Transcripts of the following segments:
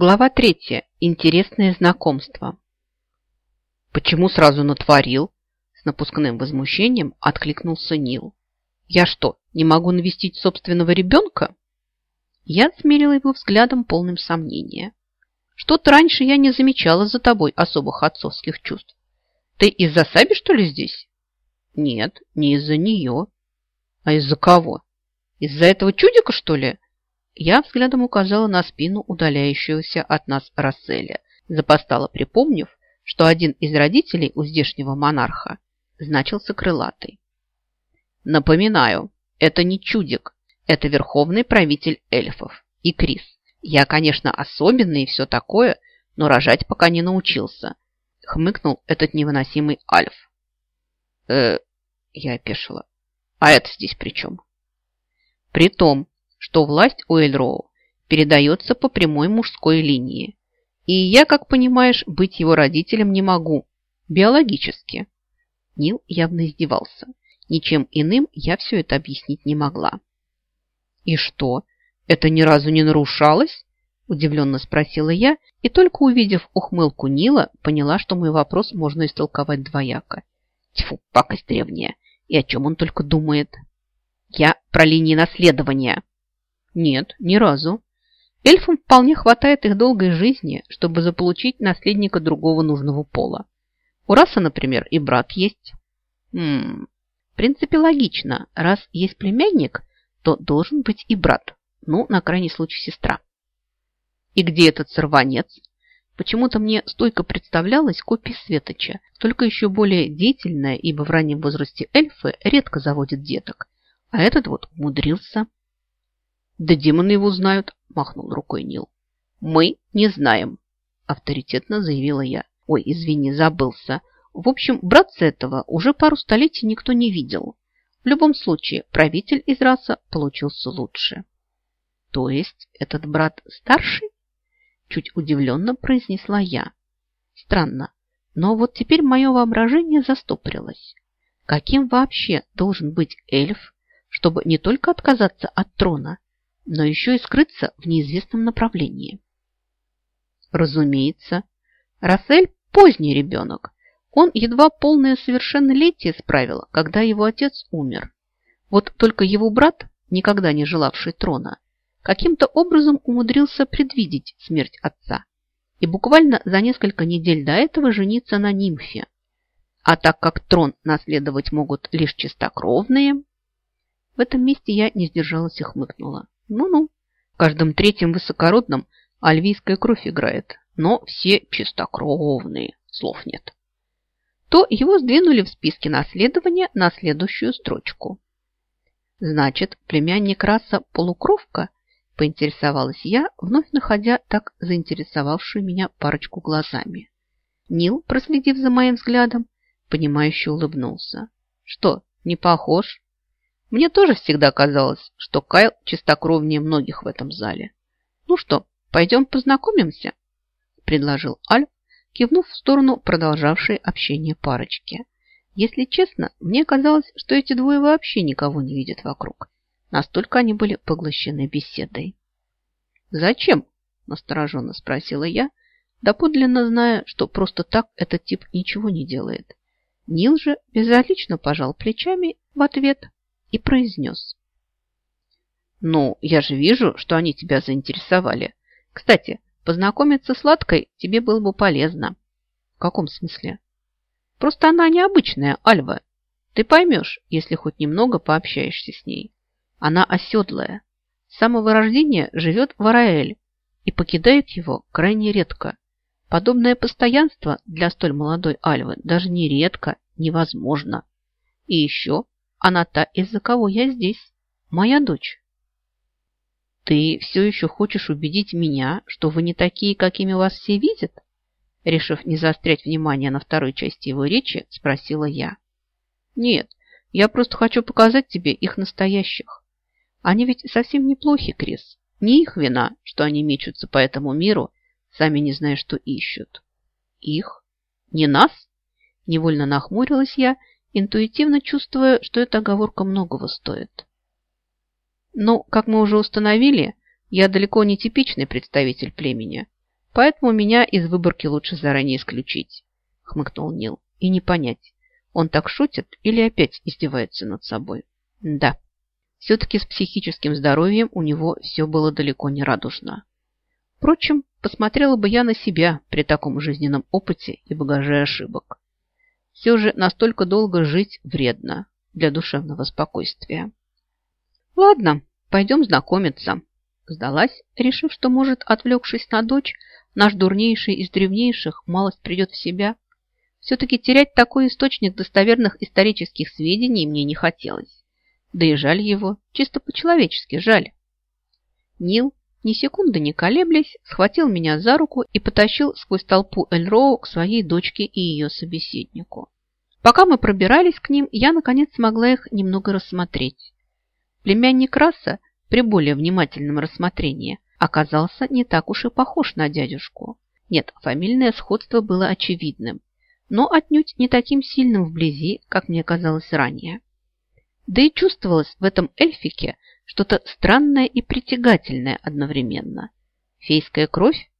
Глава третья. Интересное знакомство. Почему сразу натворил? С напускным возмущением откликнулся Нил. Я что, не могу навестить собственного ребенка? Я смерила его взглядом полным сомнения. Что-то раньше я не замечала за тобой особых отцовских чувств. Ты из-за Саби, что ли, здесь? Нет, не из-за нее. А из-за кого? Из-за этого чудика, что ли? Я взглядом указала на спину удаляющегося от нас Расселя, запостала, припомнив, что один из родителей у здешнего монарха значился крылатый. Напоминаю, это не чудик, это верховный правитель эльфов и Крис. Я, конечно, особенный и все такое, но рожать пока не научился, хмыкнул этот невыносимый Альф. Э, я опешила. А это здесь при чем? При том, что власть у Эльроу передается по прямой мужской линии. И я, как понимаешь, быть его родителем не могу. Биологически. Нил явно издевался. Ничем иным я все это объяснить не могла. «И что, это ни разу не нарушалось?» Удивленно спросила я, и только увидев ухмылку Нила, поняла, что мой вопрос можно истолковать двояко. Тьфу, пакость древняя. И о чем он только думает? Я про линии наследования. Нет, ни разу. Эльфам вполне хватает их долгой жизни, чтобы заполучить наследника другого нужного пола. У раса, например, и брат есть. Ммм, в принципе, логично. Раз есть племянник, то должен быть и брат. Ну, на крайний случай, сестра. И где этот сорванец? Почему-то мне стойко представлялась копия Светоча, только еще более деятельная, ибо в раннем возрасте эльфы редко заводят деток. А этот вот умудрился. Да демоны его знают, махнул рукой Нил. Мы не знаем, авторитетно заявила я. Ой, извини, забылся. В общем, братца этого уже пару столетий никто не видел. В любом случае, правитель из раса получился лучше. То есть этот брат старший? Чуть удивленно произнесла я. Странно, но вот теперь мое воображение застопорилось. Каким вообще должен быть эльф, чтобы не только отказаться от трона, но еще и скрыться в неизвестном направлении. Разумеется, Рассель поздний ребенок. Он едва полное совершеннолетие справил, когда его отец умер. Вот только его брат, никогда не желавший трона, каким-то образом умудрился предвидеть смерть отца и буквально за несколько недель до этого жениться на нимфе. А так как трон наследовать могут лишь чистокровные, в этом месте я не сдержалась и хмыкнула. Ну-ну, в каждом третьем высокородном альвийская кровь играет, но все чистокровные, слов нет. То его сдвинули в списке наследования на следующую строчку. Значит, племянник раса полукровка, поинтересовалась я, вновь находя так заинтересовавшую меня парочку глазами. Нил, проследив за моим взглядом, понимающе улыбнулся. Что, не похож? Мне тоже всегда казалось, что Кайл чистокровнее многих в этом зале. Ну что, пойдем познакомимся? Предложил Альф, кивнув в сторону продолжавшей общение парочки. Если честно, мне казалось, что эти двое вообще никого не видят вокруг. Настолько они были поглощены беседой. «Зачем?» – настороженно спросила я, доподлинно зная, что просто так этот тип ничего не делает. Нил же безразлично пожал плечами в ответ и произнес. «Ну, я же вижу, что они тебя заинтересовали. Кстати, познакомиться с Ладкой тебе было бы полезно». «В каком смысле?» «Просто она необычная, Альва. Ты поймешь, если хоть немного пообщаешься с ней. Она оседлая. С самого рождения живет в Араэль и покидает его крайне редко. Подобное постоянство для столь молодой Альвы даже не редко, невозможно. И еще она та, из-за кого я здесь. Моя дочь. Ты все еще хочешь убедить меня, что вы не такие, какими вас все видят? Решив не заострять внимание на второй части его речи, спросила я. Нет, я просто хочу показать тебе их настоящих. Они ведь совсем неплохи, Крис. Не их вина, что они мечутся по этому миру, сами не зная, что ищут. Их? Не нас? Невольно нахмурилась я интуитивно чувствуя, что эта оговорка многого стоит. Но, как мы уже установили, я далеко не типичный представитель племени. поэтому меня из выборки лучше заранее исключить, хмыкнул Нил. И не понять, он так шутит или опять издевается над собой. Да, все-таки с психическим здоровьем у него все было далеко не радужно. Впрочем, посмотрела бы я на себя при таком жизненном опыте и багаже ошибок. Все же настолько долго жить вредно для душевного спокойствия. Ладно, пойдем знакомиться. Сдалась, решив, что, может, отвлекшись на дочь, наш дурнейший из древнейших малость придет в себя. Все-таки терять такой источник достоверных исторических сведений мне не хотелось. Да и жаль его, чисто по-человечески жаль. Нил, ни секунды не колеблясь, схватил меня за руку и потащил сквозь толпу Эльроу к своей дочке и ее собеседнику. Пока мы пробирались к ним, я, наконец, смогла их немного рассмотреть. Племянник Раса при более внимательном рассмотрении оказался не так уж и похож на дядюшку. Нет, фамильное сходство было очевидным, но отнюдь не таким сильным вблизи, как мне казалось ранее. Да и чувствовалось в этом эльфике что-то странное и притягательное одновременно. Фейская кровь?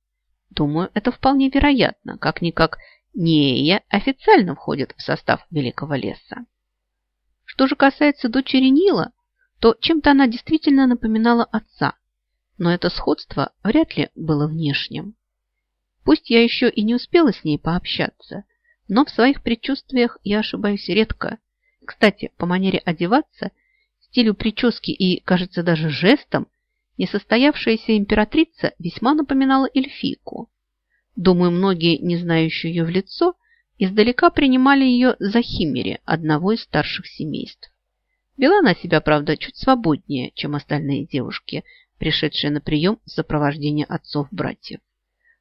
Думаю, это вполне вероятно. Как-никак Нея официально входит в состав Великого леса. Что же касается дочери Нила, то чем-то она действительно напоминала отца, но это сходство вряд ли было внешним. Пусть я еще и не успела с ней пообщаться, но в своих предчувствиях я ошибаюсь редко кстати, по манере одеваться, стилю прически и, кажется, даже жестом, несостоявшаяся императрица весьма напоминала эльфийку. Думаю, многие, не знающие ее в лицо, издалека принимали ее за химери одного из старших семейств. Вела она себя, правда, чуть свободнее, чем остальные девушки, пришедшие на прием в сопровождении отцов-братьев.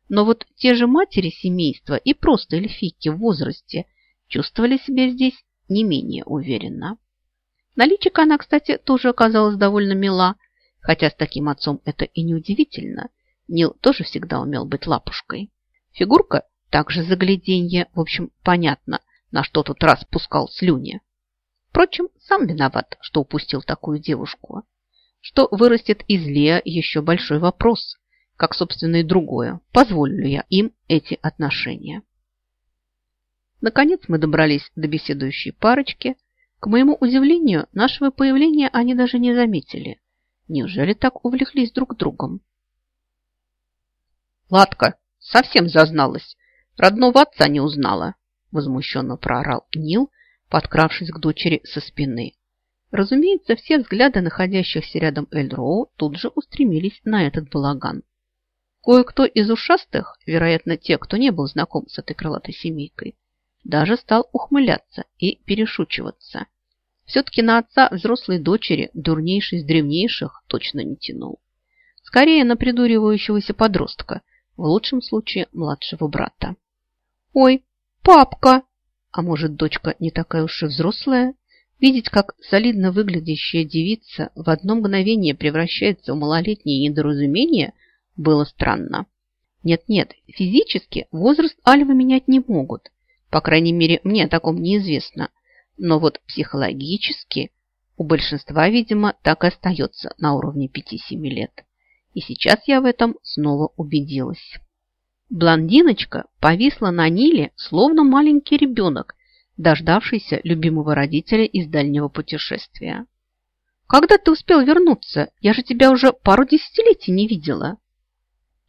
Но вот те же матери семейства и просто эльфийки в возрасте чувствовали себя здесь не менее уверенно. Наличика она, кстати, тоже оказалась довольно мила, хотя с таким отцом это и не удивительно. Нил тоже всегда умел быть лапушкой. Фигурка также загляденье, в общем, понятно, на что тут раз пускал слюни. Впрочем, сам виноват, что упустил такую девушку. Что вырастет из Лея еще большой вопрос, как, собственно, и другое. Позволю ли я им эти отношения? Наконец мы добрались до беседующей парочки. К моему удивлению, нашего появления они даже не заметили. Неужели так увлеклись друг другом? «Ладка, совсем зазналась. Родного отца не узнала», возмущенно проорал Нил, подкравшись к дочери со спины. Разумеется, все взгляды находящихся рядом Эльдроу тут же устремились на этот балаган. Кое-кто из ушастых, вероятно, те, кто не был знаком с этой крылатой семейкой, даже стал ухмыляться и перешучиваться. Все-таки на отца взрослой дочери, дурнейший из древнейших, точно не тянул. Скорее на придуривающегося подростка, в лучшем случае младшего брата. «Ой, папка!» А может, дочка не такая уж и взрослая? Видеть, как солидно выглядящая девица в одно мгновение превращается в малолетнее недоразумение, было странно. Нет-нет, физически возраст Альвы менять не могут, по крайней мере, мне о таком неизвестно. Но вот психологически у большинства, видимо, так и остается на уровне 5-7 лет. И сейчас я в этом снова убедилась. Блондиночка повисла на Ниле, словно маленький ребенок, дождавшийся любимого родителя из дальнего путешествия. «Когда ты успел вернуться? Я же тебя уже пару десятилетий не видела».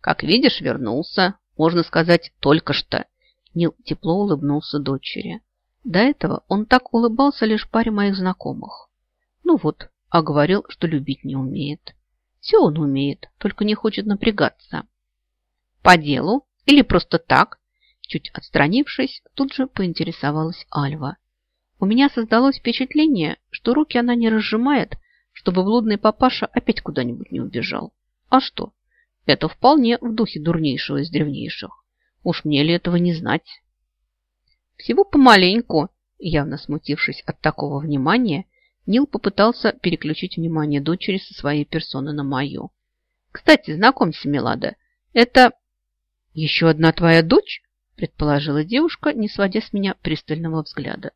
«Как видишь, вернулся. Можно сказать, только что. Нил тепло улыбнулся дочери. До этого он так улыбался лишь паре моих знакомых. Ну вот, а говорил, что любить не умеет. Все он умеет, только не хочет напрягаться. По делу или просто так? Чуть отстранившись, тут же поинтересовалась Альва. У меня создалось впечатление, что руки она не разжимает, чтобы блудный папаша опять куда-нибудь не убежал. А что? Это вполне в духе дурнейшего из древнейших. Уж мне ли этого не знать? Всего помаленьку, явно смутившись от такого внимания, Нил попытался переключить внимание дочери со своей персоны на мою. Кстати, знакомься, Милада, это еще одна твоя дочь? предположила девушка, не сводя с меня пристального взгляда.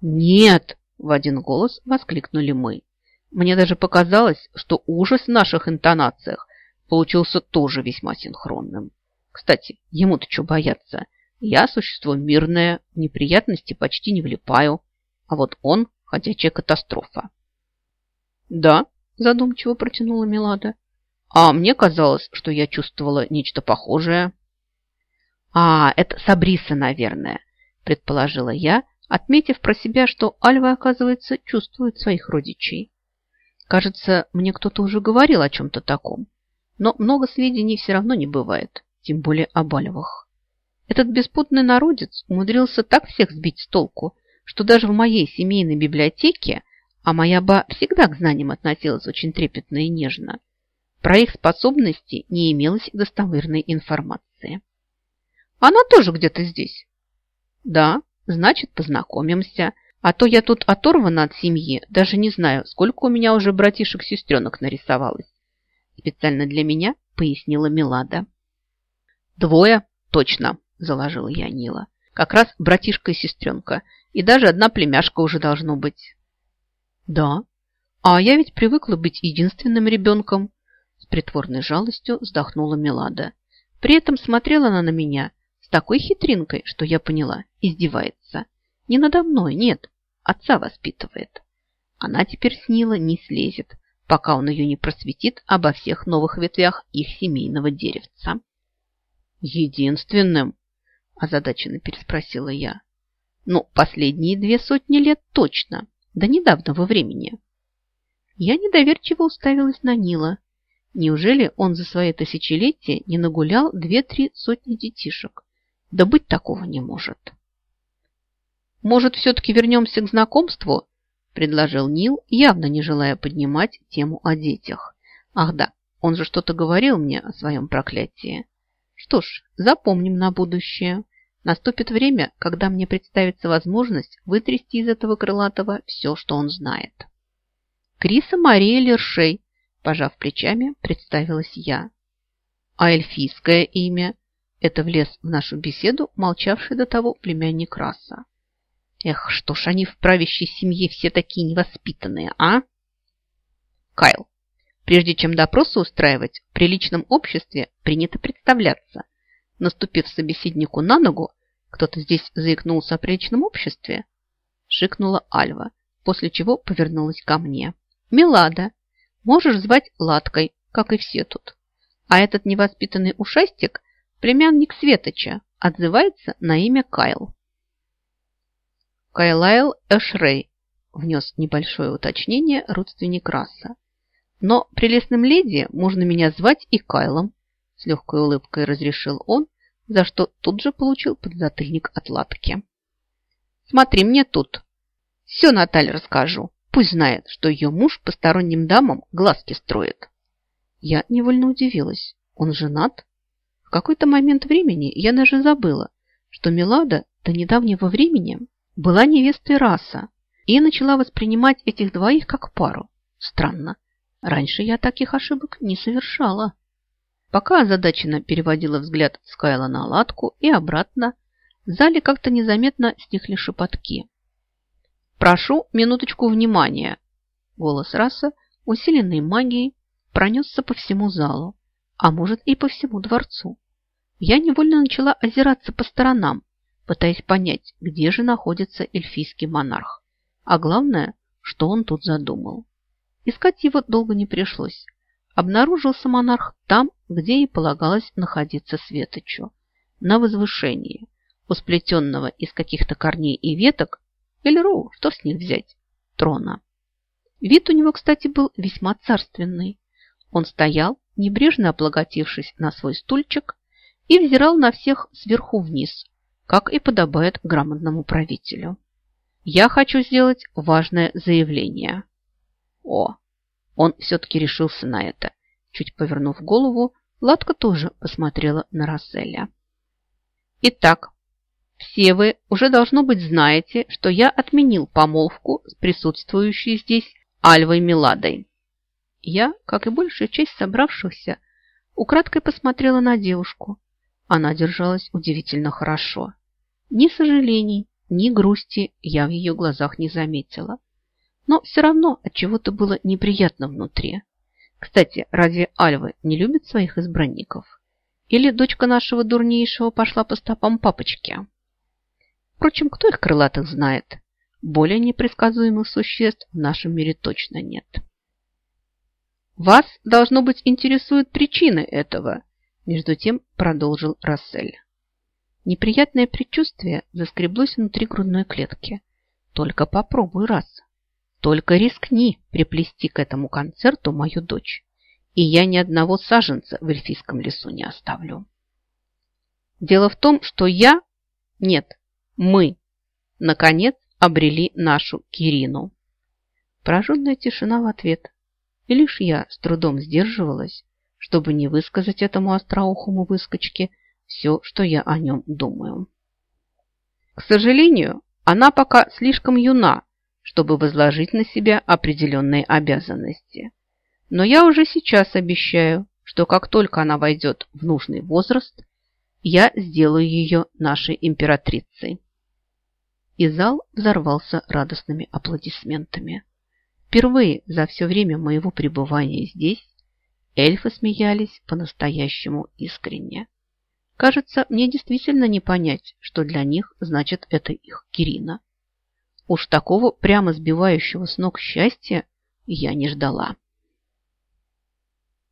«Нет!» – в один голос воскликнули мы. Мне даже показалось, что ужас в наших интонациях получился тоже весьма синхронным. Кстати, ему-то что бояться? Я существо мирное, в неприятности почти не влипаю. А вот он – ходячая катастрофа. Да, задумчиво протянула Милада. А мне казалось, что я чувствовала нечто похожее. А, это Сабриса, наверное, предположила я, отметив про себя, что Альва, оказывается, чувствует своих родичей. Кажется, мне кто-то уже говорил о чем-то таком, но много сведений все равно не бывает, тем более об Альвах. Этот беспутный народец умудрился так всех сбить с толку, что даже в моей семейной библиотеке, а моя ба всегда к знаниям относилась очень трепетно и нежно, про их способности не имелось достоверной информации. Она тоже где-то здесь. Да, значит, познакомимся. А то я тут оторвана от семьи, даже не знаю, сколько у меня уже братишек-сестренок нарисовалось. Специально для меня пояснила Милада. Двое, точно, заложила я Нила. Как раз братишка и сестренка. И даже одна племяшка уже должно быть. Да, а я ведь привыкла быть единственным ребенком. С притворной жалостью вздохнула Милада. При этом смотрела она на меня с такой хитринкой, что я поняла, издевается. Не надо мной, нет, отца воспитывает. Она теперь с Нила не слезет, пока он ее не просветит обо всех новых ветвях их семейного деревца. Единственным, озадаченно переспросила я. Ну, последние две сотни лет точно, до недавнего времени. Я недоверчиво уставилась на Нила. Неужели он за свои тысячелетия не нагулял две-три сотни детишек? Да быть такого не может. Может, все-таки вернемся к знакомству? Предложил Нил, явно не желая поднимать тему о детях. Ах да, он же что-то говорил мне о своем проклятии. Что ж, запомним на будущее. Наступит время, когда мне представится возможность вытрясти из этого крылатого все, что он знает. Криса Мария Лершей, пожав плечами, представилась я. А эльфийское имя – это влез в нашу беседу молчавший до того племянник раса. Эх, что ж они в правящей семье все такие невоспитанные, а? Кайл, прежде чем допросы устраивать, в приличном обществе принято представляться – Наступив собеседнику на ногу, кто-то здесь заикнулся о приличном обществе, шикнула Альва, после чего повернулась ко мне. «Милада, можешь звать Латкой, как и все тут. А этот невоспитанный ушастик – племянник Светоча, отзывается на имя Кайл». Кайлайл Эшрей внес небольшое уточнение родственник раса. Но прелестным леди можно меня звать и Кайлом, с легкой улыбкой разрешил он, за что тут же получил подзатыльник от лапки. Смотри мне тут. Все Наталье расскажу. Пусть знает, что ее муж посторонним дамам глазки строит. Я невольно удивилась. Он женат? В какой-то момент времени я даже забыла, что Милада до недавнего времени была невестой раса и начала воспринимать этих двоих как пару. Странно. Раньше я таких ошибок не совершала. Пока озадаченно переводила взгляд с Кайла на латку и обратно, в зале как-то незаметно стихли шепотки. «Прошу минуточку внимания!» Голос раса, усиленный магией, пронесся по всему залу, а может и по всему дворцу. Я невольно начала озираться по сторонам, пытаясь понять, где же находится эльфийский монарх, а главное, что он тут задумал. Искать его долго не пришлось. Обнаружился монарх там, где и полагалось находиться Светочу, на возвышении, у сплетенного из каких-то корней и веток, или роу, что с них взять, трона. Вид у него, кстати, был весьма царственный. Он стоял, небрежно облаготившись на свой стульчик, и взирал на всех сверху вниз, как и подобает грамотному правителю. Я хочу сделать важное заявление. О, он все-таки решился на это. Чуть повернув голову, Ладка тоже посмотрела на Расселя. Итак, все вы уже должно быть знаете, что я отменил помолвку с присутствующей здесь Альвой Миладой. Я, как и большая часть собравшихся, украдкой посмотрела на девушку. Она держалась удивительно хорошо. Ни сожалений, ни грусти я в ее глазах не заметила но все равно от чего-то было неприятно внутри. Кстати, разве Альвы не любят своих избранников? Или дочка нашего дурнейшего пошла по стопам папочки? Впрочем, кто их крылатых знает? Более непредсказуемых существ в нашем мире точно нет. Вас, должно быть, интересуют причины этого, между тем продолжил Рассель. Неприятное предчувствие заскреблось внутри грудной клетки. Только попробуй раз. Только рискни приплести к этому концерту мою дочь, и я ни одного саженца в эльфийском лесу не оставлю. Дело в том, что я... Нет, мы, наконец, обрели нашу Кирину. Пораженная тишина в ответ. И лишь я с трудом сдерживалась, чтобы не высказать этому остроухому выскочке все, что я о нем думаю. К сожалению, она пока слишком юна, чтобы возложить на себя определенные обязанности. Но я уже сейчас обещаю, что как только она войдет в нужный возраст, я сделаю ее нашей императрицей. И зал взорвался радостными аплодисментами. Впервые за все время моего пребывания здесь эльфы смеялись по-настоящему искренне. Кажется, мне действительно не понять, что для них значит это их Кирина. Уж такого прямо сбивающего с ног счастья я не ждала.